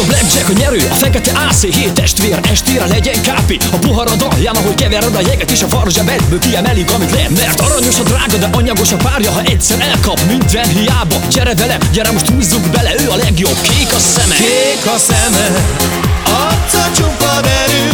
a blackjack a nyerő, a fekete AC, hét testvér, estére legyen kápi A poharad alján, ahogy kevered a jeget és a farzsebedből kiemelik, amit lehet Mert aranyos a drága, de anyagos a párja, ha egyszer elkap minden hiába. Gyere velem, gyere most húzzuk bele, ő a legjobb, kék a szeme. Kék a szeme, arca csupa derű,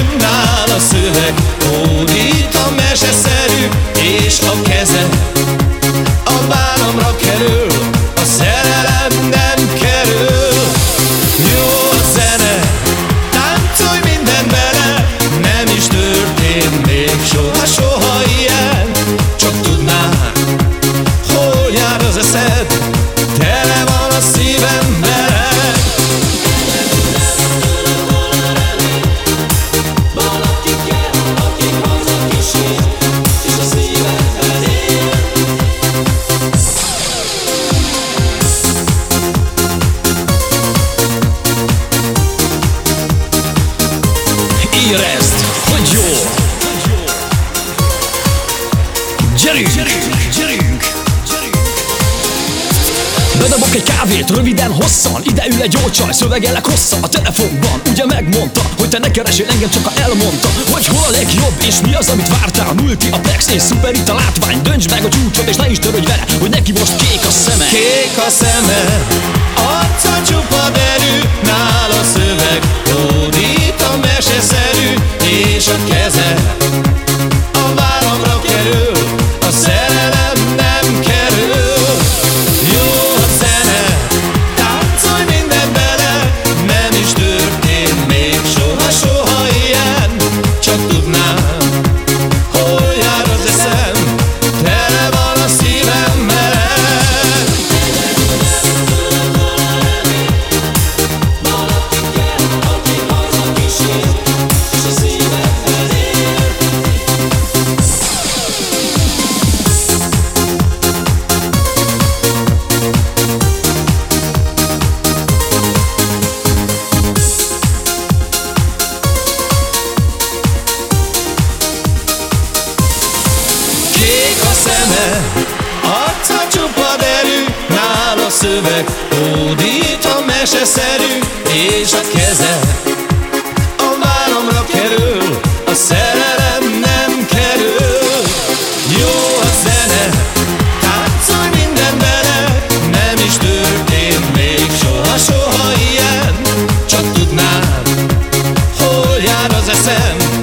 Gyerünk, gyerünk, gyerünk Bedobok egy kávét, röviden, hosszan. Ide ül egy jó csaj, szövegelek hosszan. A telefonban, ugye megmondta Hogy te ne keresél engem, csak a elmondta Hogy hol a legjobb, és mi az, amit vártál. Multi, a plex, és szuper itt a látvány. Döntsd meg a csúcsot, és ne is törődj vele Hogy neki most kék a szeme. Kék a szeme, arca csupa derű, nála szöveg hódít a meseszerű, és a szeme, hát, arca csupa derű, nála szöveg, hódít a meseszerű, és a keze. A vállomra kerül, a szerelem nem kerül. Jó a zene, táncolj minden bele, nem is történt még soha, soha ilyen, csak tudnám, hol jár az eszem,